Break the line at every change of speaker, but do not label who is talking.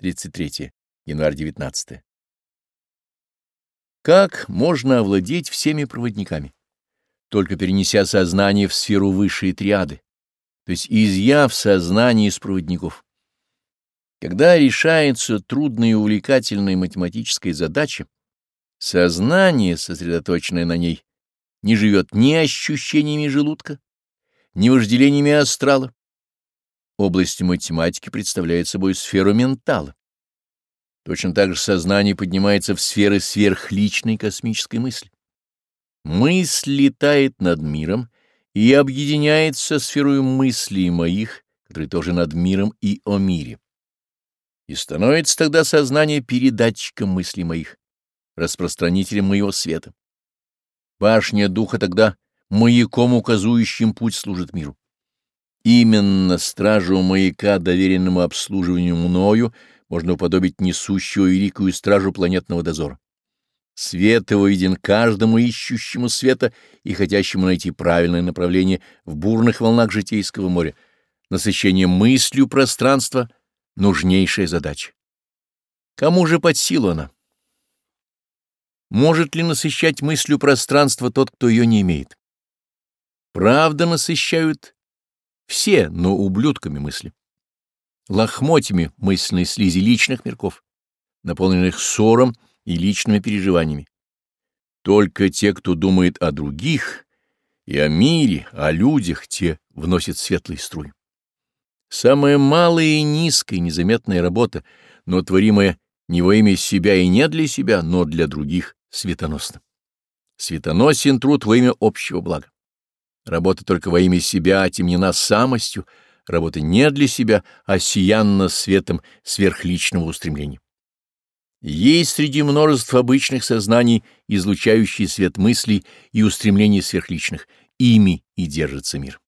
33 январь 19 -е. Как можно овладеть всеми проводниками? Только перенеся сознание в сферу высшей триады, то есть изъяв сознание из проводников. Когда решается трудная и увлекательная математическая задача, сознание, сосредоточенное на ней, не живет ни ощущениями желудка, ни вожделениями астрала, области математики представляет собой сферу ментала. Точно так же сознание поднимается в сферы сверхличной космической мысли. Мысль летает над миром и объединяется со сферой мыслей моих, которые тоже над миром и о мире. И становится тогда сознание передатчиком мыслей моих, распространителем моего света. Башня духа тогда маяком, указующим путь, служит миру. Именно стражу маяка, доверенному обслуживанию мною, можно уподобить несущую великую стражу планетного дозора. Свет его виден каждому ищущему света и хотящему найти правильное направление в бурных волнах житейского моря. Насыщение мыслью пространства — нужнейшая задача. Кому же под силу она? Может ли насыщать мыслью пространство тот, кто ее не имеет? Правда насыщают все, но ублюдками мысли. Лохмотьями мысленной слизи личных мирков, наполненных ссором и личными переживаниями. Только те, кто думает о других и о мире, о людях, те вносят светлый струй. Самая малая и низкая незаметная работа, но творимая не во имя себя и не для себя, но для других светоносно. Светоносен труд во имя общего блага. Работа только во имя себя а темнена самостью, работа не для себя, а сиянна светом сверхличного устремления. Есть среди множеств обычных сознаний, излучающий свет мыслей и устремлений сверхличных, ими и держится мир.